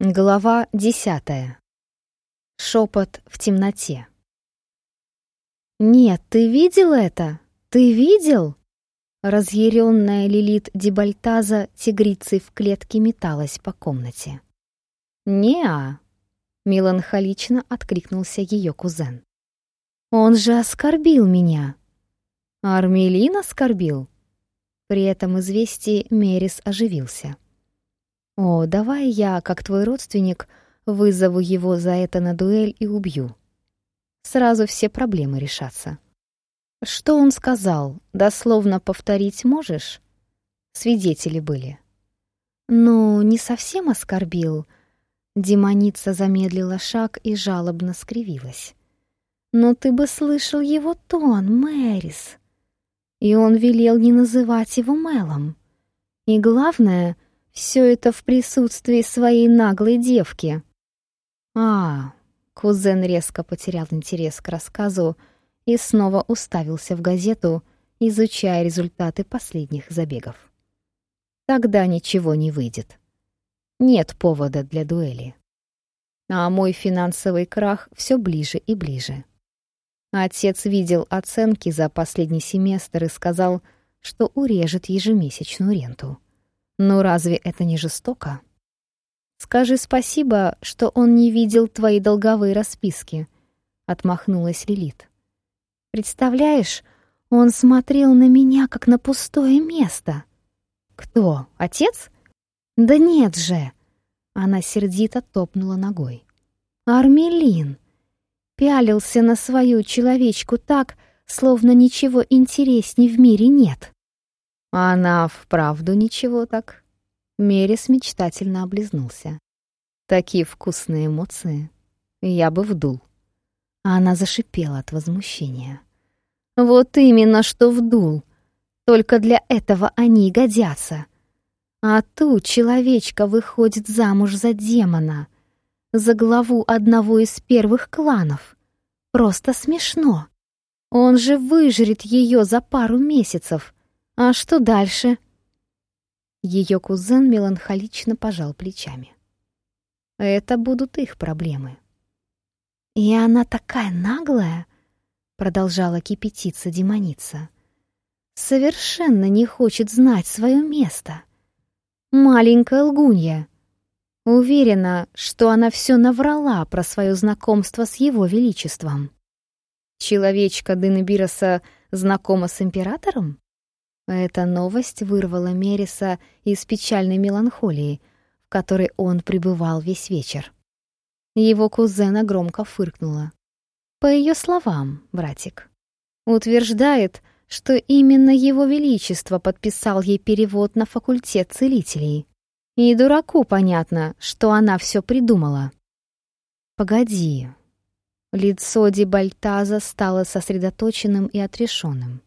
Глава десятая. Шепот в темноте. «Нет, ты видел это? Ты видел?» Разъяренная Лилит Дебальтаза тигрицей в клетке металась по комнате. «Не-а», — меланхолично откликнулся ее кузен. «Он же оскорбил меня». «Армелин оскорбил?» При этом известии Мерис оживился. «О, давай я, как твой родственник, вызову его за это на дуэль и убью. Сразу все проблемы решатся». «Что он сказал? Дословно повторить можешь?» Свидетели были. «Ну, не совсем оскорбил». Демоница замедлила шаг и жалобно скривилась. «Но ты бы слышал его тон, Мэрис!» И он велел не называть его Мелом. И главное — все это в присутствии своей наглой девки. А, кузен резко потерял интерес к рассказу и снова уставился в газету, изучая результаты последних забегов. Тогда ничего не выйдет. Нет повода для дуэли. А мой финансовый крах все ближе и ближе. Отец видел оценки за последний семестр и сказал, что урежет ежемесячную ренту. Но разве это не жестоко? Скажи спасибо, что он не видел твои долговые расписки, отмахнулась Лилит. Представляешь, он смотрел на меня как на пустое место. Кто? Отец? Да нет же. Она сердито топнула ногой. Армелин пялился на свою человечку так, словно ничего интересней в мире нет. А она вправду ничего так. Мерис мечтательно облизнулся. Такие вкусные эмоции. Я бы вдул. А она зашипела от возмущения. Вот именно что вдул. Только для этого они годятся. А тут человечка выходит замуж за демона, за главу одного из первых кланов. Просто смешно. Он же выжрет ее за пару месяцев, а что дальше? Ее кузен меланхолично пожал плечами. Это будут их проблемы. И она такая наглая, продолжала кипятиться демоница. Совершенно не хочет знать свое место. Маленькая лгунья. Уверена, что она все наврала про свое знакомство с его величеством. Человечка Дынебироса знакома с императором? Эта новость вырвала Мериса из печальной меланхолии, в которой он пребывал весь вечер. Его кузена громко фыркнула. По ее словам, братик, утверждает, что именно его величество подписал ей перевод на факультет целителей. И дураку понятно, что она все придумала. Погоди. Лицо Дебальтаза стало сосредоточенным и отрешенным.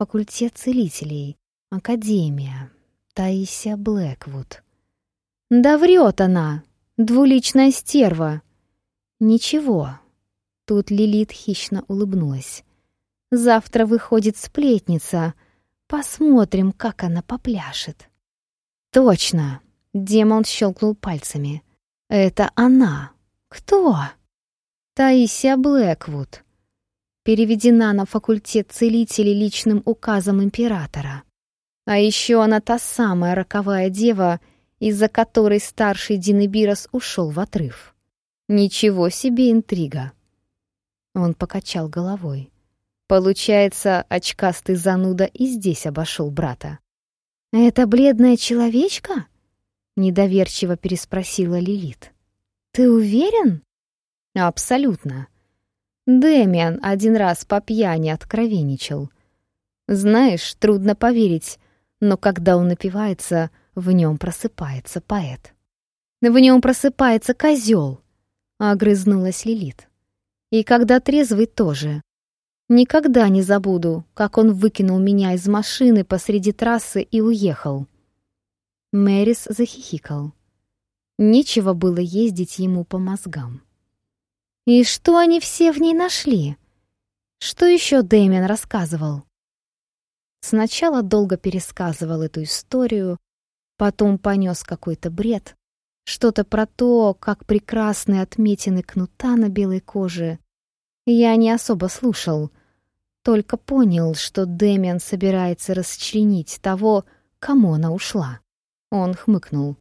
Факультет целителей. Академия. Таисия Блэквуд. Да врет она! Двуличная стерва! Ничего. Тут Лилит хищно улыбнулась. Завтра выходит сплетница. Посмотрим, как она попляшет. Точно! Демон щелкнул пальцами. Это она. Кто? Таисия Блэквуд переведена на факультет целителей личным указом императора. А еще она та самая роковая дева, из-за которой старший Динебирос ушел в отрыв. Ничего себе интрига. Он покачал головой. Получается, очкастый зануда и здесь обошел брата. «Это бледная человечка?» — недоверчиво переспросила Лилит. «Ты уверен?» «Абсолютно. Дэмиан один раз по пьяни откровенничал. Знаешь, трудно поверить, но когда он напивается, в нем просыпается поэт. В нем просыпается козел, огрызнулась Лилит. И когда трезвый тоже. Никогда не забуду, как он выкинул меня из машины посреди трассы и уехал. Мэрис захихикал. Нечего было ездить ему по мозгам. И что они все в ней нашли? Что еще Дэмиан рассказывал? Сначала долго пересказывал эту историю, потом понес какой-то бред, Что-то про то, как прекрасны отметины кнута на белой коже. Я не особо слушал, только понял, что Дэмиан собирается расчленить того, кому она ушла. Он хмыкнул.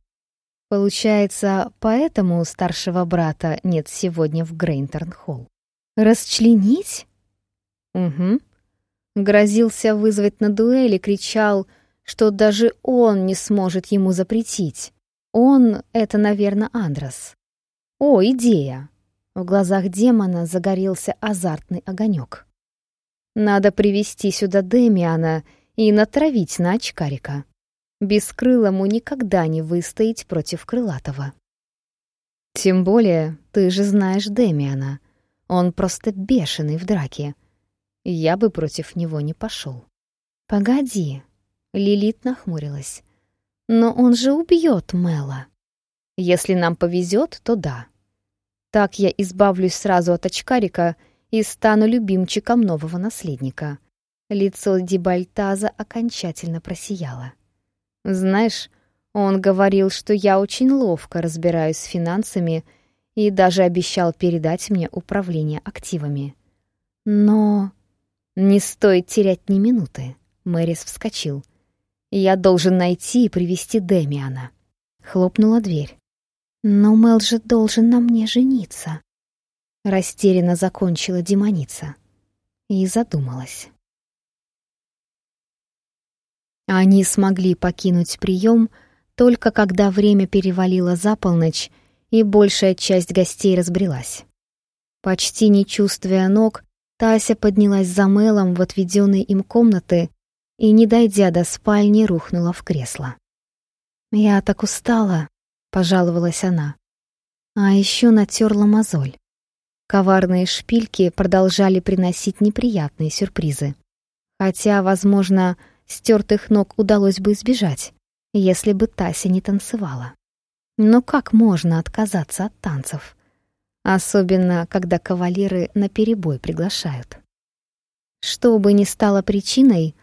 Получается, поэтому у старшего брата нет сегодня в Грейнтерн-холл. Расчленить? Угу. Грозился вызвать на дуэль и кричал, что даже он не сможет ему запретить. Он — это, наверное, Андрос. О, идея! В глазах демона загорелся азартный огонек. Надо привести сюда Демиана и натравить на очкарика. Бескрылому никогда не выстоять против крылатого. Тем более, ты же знаешь Демиана. Он просто бешеный в драке. Я бы против него не пошел. Погоди. Лилит нахмурилась. Но он же убьет Мэла. Если нам повезет, то да. Так я избавлюсь сразу от очкарика и стану любимчиком нового наследника. Лицо Дибальтаза окончательно просияло. Знаешь, он говорил, что я очень ловко разбираюсь с финансами и даже обещал передать мне управление активами. Но не стоит терять ни минуты. Мэрис вскочил. Я должен найти и привести Демиана. Хлопнула дверь. Но Мел же должен на мне жениться. Растерянно закончила демоница и задумалась. Они смогли покинуть прием только когда время перевалило за полночь, и большая часть гостей разбрелась. Почти не чувствуя ног, Тася поднялась за Мелом в отведенные им комнаты и, не дойдя до спальни, рухнула в кресло. «Я так устала», — пожаловалась она. А еще натерла мозоль. Коварные шпильки продолжали приносить неприятные сюрпризы. Хотя, возможно, Стертых ног удалось бы избежать, если бы Тася не танцевала. Но как можно отказаться от танцев? Особенно, когда кавалеры наперебой приглашают. Что бы ни стало причиной,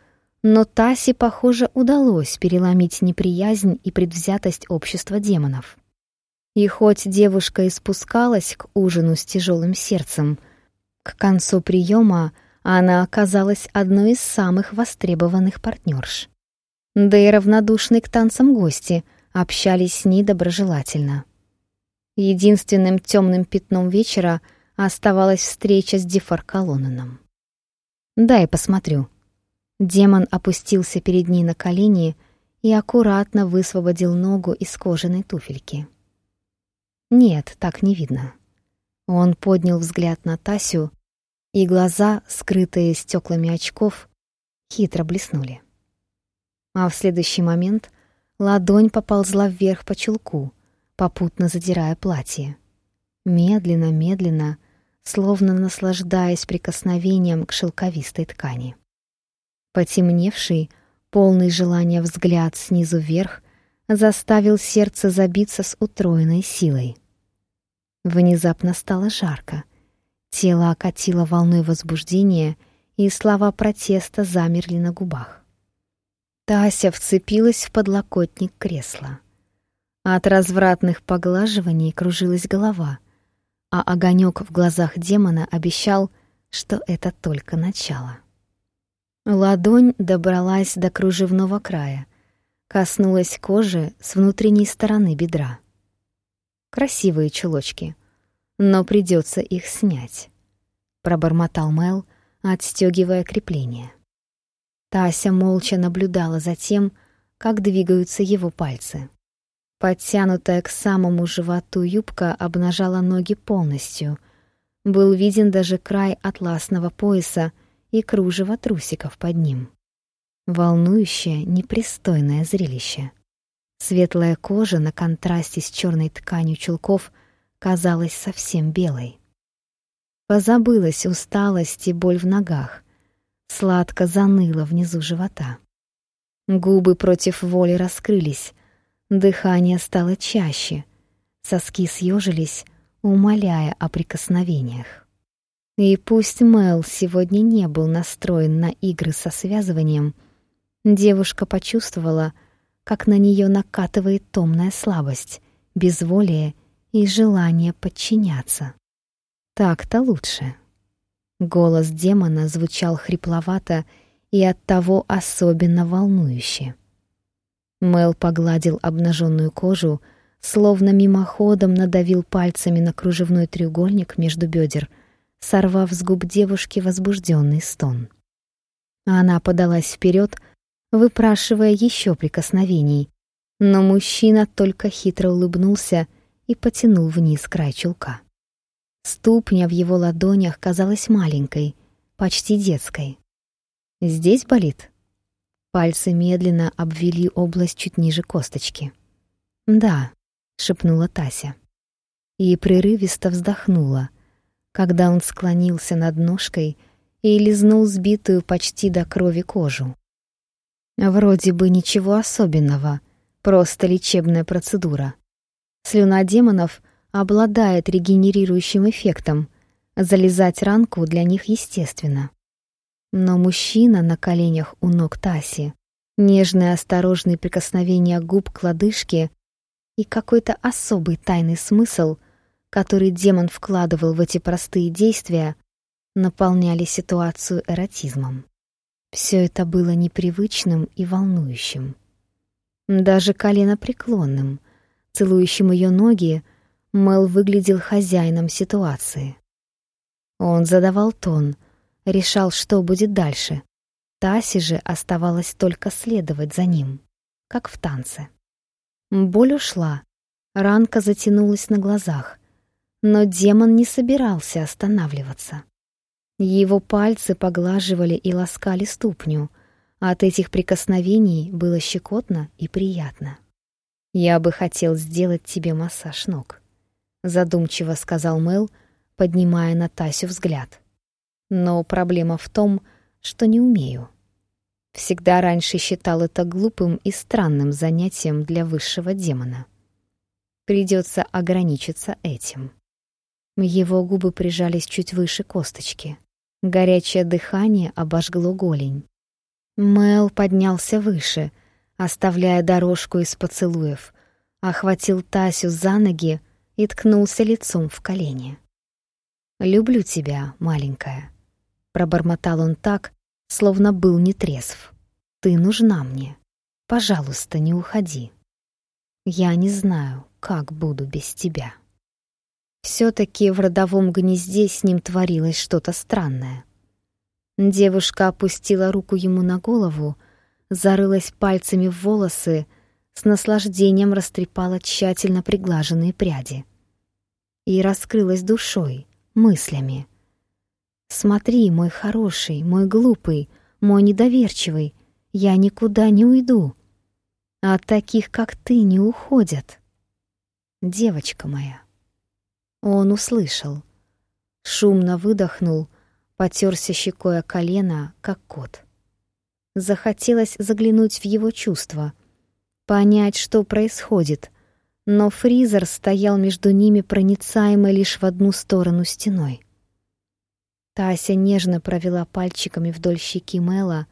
но Тасе, похоже, удалось переломить неприязнь и предвзятость общества демонов. И хоть девушка и спускалась к ужину с тяжелым сердцем, к концу приема она оказалась одной из самых востребованных партнерш. Да и равнодушные к танцам гости общались с ней доброжелательно. Единственным темным пятном вечера оставалась встреча с Дефаркалонаном. «Дай посмотрю». Демон опустился перед ней на колени и аккуратно высвободил ногу из кожаной туфельки. Нет, так не видно. Он поднял взгляд на Тасю и глаза, скрытые стеклами очков, хитро блеснули. А в следующий момент ладонь поползла вверх по чулку, попутно задирая платье. Медленно, медленно, словно наслаждаясь прикосновением к шелковистой ткани. Потемневший, полный желания взгляд снизу вверх заставил сердце забиться с утроенной силой. Внезапно стало жарко — Тело окатило волной возбуждения, и слова протеста замерли на губах. Тася вцепилась в подлокотник кресла. От развратных поглаживаний кружилась голова, а огонек в глазах демона обещал, что это только начало. Ладонь добралась до кружевного края, коснулась кожи с внутренней стороны бедра. Красивые чулочки — но придется их снять», — пробормотал Мел, отстегивая крепление. Тася молча наблюдала за тем, как двигаются его пальцы. Подтянутая к самому животу юбка обнажала ноги полностью. Был виден даже край атласного пояса и кружево трусиков под ним. Волнующее, непристойное зрелище. Светлая кожа на контрасте с черной тканью чулков — казалась совсем белой. Позабылась усталость и боль в ногах. Сладко заныло внизу живота. Губы против воли раскрылись, дыхание стало чаще, соски съежились, умоляя о прикосновениях. И пусть Мэл сегодня не был настроен на игры со связыванием, девушка почувствовала, как на нее накатывает томная слабость, безволие и желание подчиняться. Так-то лучше. Голос демона звучал хрипловато и оттого особенно волнующе. Мел погладил обнаженную кожу, словно мимоходом надавил пальцами на кружевной треугольник между бедер, сорвав с губ девушки возбужденный стон. Она подалась вперед, выпрашивая еще прикосновений, но мужчина только хитро улыбнулся и потянул вниз край чулка. Ступня в его ладонях казалась маленькой, почти детской. «Здесь болит?» Пальцы медленно обвели область чуть ниже косточки. «Да», — шепнула Тася. И прерывисто вздохнула, когда он склонился над ножкой и лизнул сбитую почти до крови кожу. Вроде бы ничего особенного, просто лечебная процедура. Слюна демонов обладает регенерирующим эффектом. Залезать ранку для них естественно. Но мужчина на коленях у ног Таси, нежные осторожные прикосновения губ к лодыжке и какой-то особый тайный смысл, который демон вкладывал в эти простые действия, наполняли ситуацию эротизмом. Все это было непривычным и волнующим. Даже колено преклонным, целующим ее ноги, Мел выглядел хозяином ситуации. Он задавал тон, решал, что будет дальше. Таси же оставалось только следовать за ним, как в танце. Боль ушла, ранка затянулась на глазах, но демон не собирался останавливаться. Его пальцы поглаживали и ласкали ступню, а от этих прикосновений было щекотно и приятно. «Я бы хотел сделать тебе массаж ног», — задумчиво сказал Мэл, поднимая на Тасю взгляд. «Но проблема в том, что не умею. Всегда раньше считал это глупым и странным занятием для высшего демона. Придется ограничиться этим». Его губы прижались чуть выше косточки. Горячее дыхание обожгло голень. Мэл поднялся выше, оставляя дорожку из поцелуев, охватил Тасю за ноги и ткнулся лицом в колени. «Люблю тебя, маленькая», — пробормотал он так, словно был нетрезв. «Ты нужна мне. Пожалуйста, не уходи. Я не знаю, как буду без тебя». Все-таки в родовом гнезде с ним творилось что-то странное. Девушка опустила руку ему на голову, зарылась пальцами в волосы, с наслаждением растрепала тщательно приглаженные пряди. И раскрылась душой, мыслями. «Смотри, мой хороший, мой глупый, мой недоверчивый, я никуда не уйду. От таких, как ты, не уходят. Девочка моя». Он услышал. Шумно выдохнул, потерся щекой о колено, как кот. Захотелось заглянуть в его чувства, понять, что происходит, но фризер стоял между ними проницаемой лишь в одну сторону стеной. Тася нежно провела пальчиками вдоль щеки Мэла,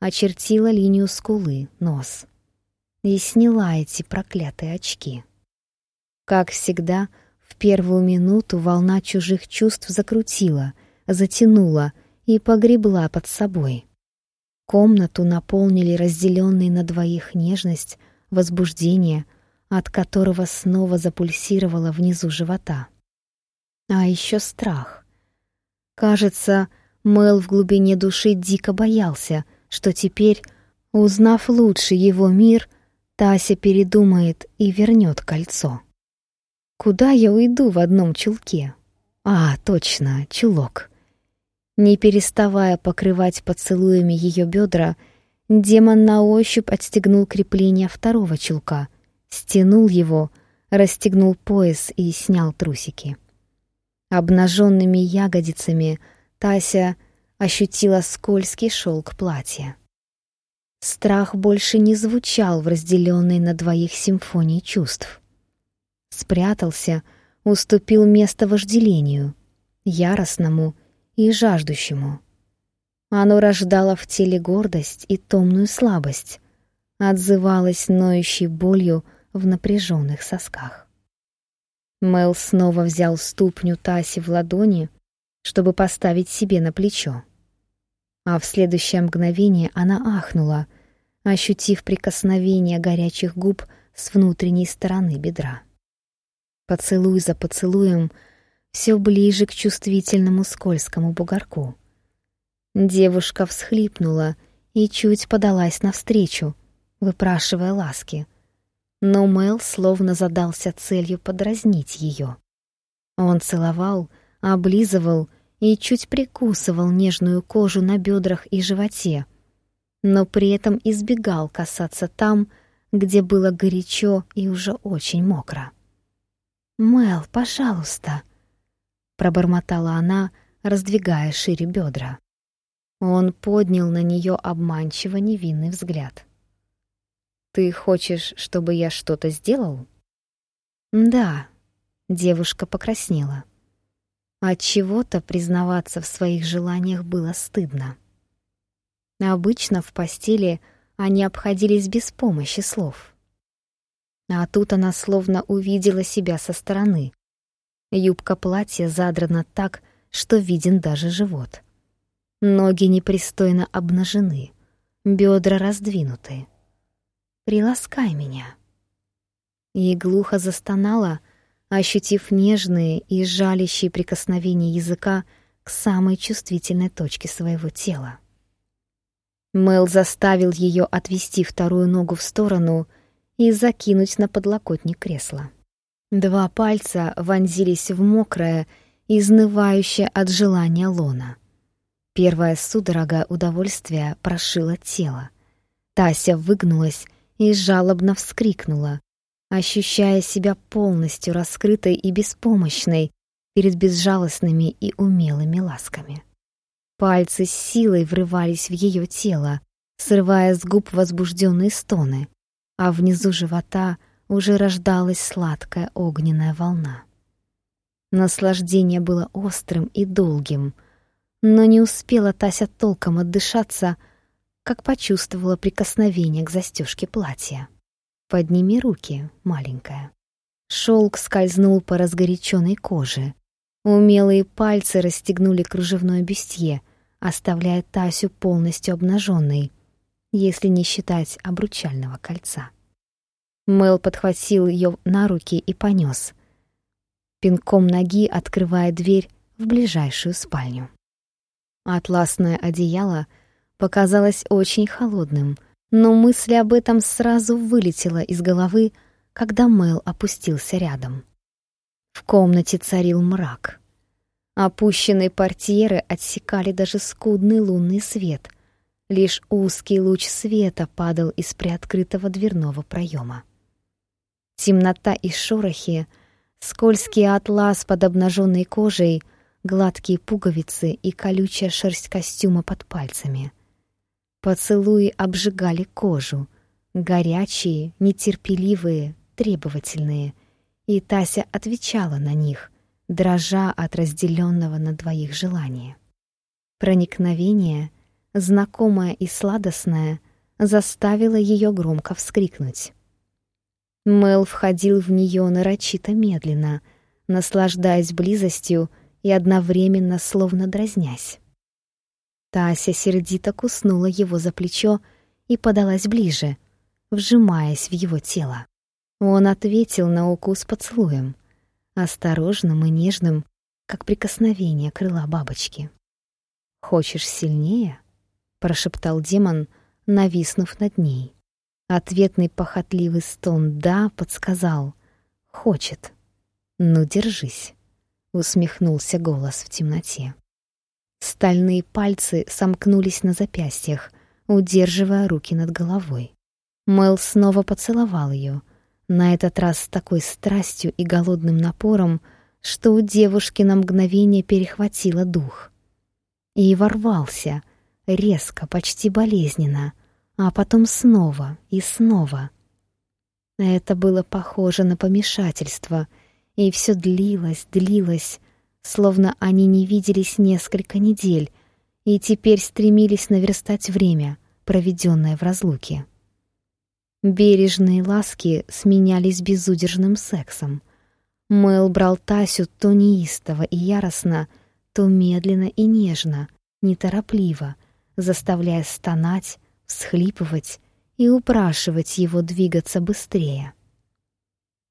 очертила линию скулы, нос и сняла эти проклятые очки. Как всегда, в первую минуту волна чужих чувств закрутила, затянула и погребла под собой. Комнату наполнили разделенные на двоих нежность, возбуждение, от которого снова запульсировало внизу живота. А еще страх. Кажется, Мэл в глубине души дико боялся, что теперь, узнав лучше его мир, Тася передумает и вернет кольцо. Куда я уйду в одном чулке? А, точно, чулок. Не переставая покрывать поцелуями ее бедра, демон на ощупь отстегнул крепление второго чулка, стянул его, расстегнул пояс и снял трусики. Обнаженными ягодицами Тася ощутила скользкий шелк платья. Страх больше не звучал в разделенной на двоих симфонии чувств спрятался, уступил место вожделению, яростному и жаждущему. Оно рождало в теле гордость и томную слабость, отзывалось ноющей болью в напряженных сосках. Мэл снова взял ступню Таси в ладони, чтобы поставить себе на плечо. А в следующее мгновение она ахнула, ощутив прикосновение горячих губ с внутренней стороны бедра. Поцелуй за поцелуем все ближе к чувствительному скользкому бугорку. Девушка всхлипнула и чуть подалась навстречу, выпрашивая ласки. Но Мел словно задался целью подразнить ее. Он целовал, облизывал и чуть прикусывал нежную кожу на бедрах и животе, но при этом избегал касаться там, где было горячо и уже очень мокро. «Мел, пожалуйста», — пробормотала она, раздвигая шире бедра. Он поднял на нее обманчиво невинный взгляд. «Ты хочешь, чтобы я что-то сделал?» «Да», — девушка покраснела. От чего-то признаваться в своих желаниях было стыдно. Обычно в постели они обходились без помощи слов. А тут она словно увидела себя со стороны. Юбка платья задрана так, что виден даже живот. Ноги непристойно обнажены, бедра раздвинуты. «Приласкай меня». И глухо застонала, ощутив нежные и жалящие прикосновения языка к самой чувствительной точке своего тела. Мэл заставил ее отвести вторую ногу в сторону и закинуть на подлокотник кресла. Два пальца вонзились в мокрое, изнывающее от желания лона. Первая судорога удовольствия прошила тело. Тася выгнулась и жалобно вскрикнула, ощущая себя полностью раскрытой и беспомощной перед безжалостными и умелыми ласками. Пальцы с силой врывались в ее тело, срывая с губ возбужденные стоны, а внизу живота уже рождалась сладкая огненная волна. Наслаждение было острым и долгим, но не успела Тася толком отдышаться, как почувствовала прикосновение к застежке платья. «Подними руки, маленькая». Шелк скользнул по разгоряченной коже. Умелые пальцы расстегнули кружевное бюстье — оставляя Тасю полностью обнаженной, если не считать обручального кольца. Мэл подхватил ее на руки и понес, пинком ноги открывая дверь в ближайшую спальню. Атласное одеяло показалось очень холодным, но мысль об этом сразу вылетела из головы, когда Мэл опустился рядом. В комнате царил мрак. Опущенные портьеры отсекали даже скудный лунный свет. Лишь узкий луч света падал из приоткрытого дверного проема. Темнота и шорохи, скользкий атлас под обнаженной кожей, гладкие пуговицы и колючая шерсть костюма под пальцами. Поцелуи обжигали кожу, горячие, нетерпеливые, требовательные, и Тася отвечала на них, дрожа от разделенного на двоих желания. Проникновение, знакомое и сладостное, заставило ее громко вскрикнуть. Мэл входил в нее нарочито медленно, наслаждаясь близостью и одновременно словно дразнясь. Тася сердито куснула его за плечо и подалась ближе, вжимаясь в его тело. Он ответил на укус поцелуем осторожным и нежным, как прикосновение крыла бабочки. «Хочешь сильнее?» — прошептал демон, нависнув над ней. Ответный похотливый стон «да» подсказал «хочет». «Ну, держись», — усмехнулся голос в темноте. Стальные пальцы сомкнулись на запястьях, удерживая руки над головой. Мэл снова поцеловал ее, на этот раз с такой страстью и голодным напором, что у девушки на мгновение перехватило дух. И ворвался, резко, почти болезненно, а потом снова и снова. Это было похоже на помешательство, и все длилось, длилось, словно они не виделись несколько недель и теперь стремились наверстать время, проведенное в разлуке. Бережные ласки сменялись безудержным сексом. Мэл брал Тасю то неистово и яростно, то медленно и нежно, неторопливо, заставляя стонать, всхлипывать и упрашивать его двигаться быстрее.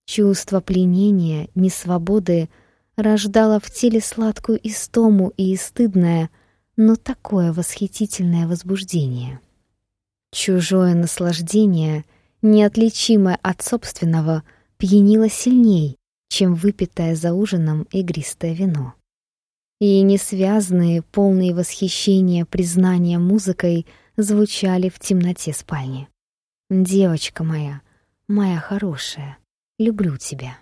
Чувство пленения, несвободы рождало в теле сладкую истому и стыдное, но такое восхитительное возбуждение. Чужое наслаждение, неотличимое от собственного, пьянило сильней, чем выпитое за ужином игристое вино. И несвязные, полные восхищения признания музыкой звучали в темноте спальни. «Девочка моя, моя хорошая, люблю тебя».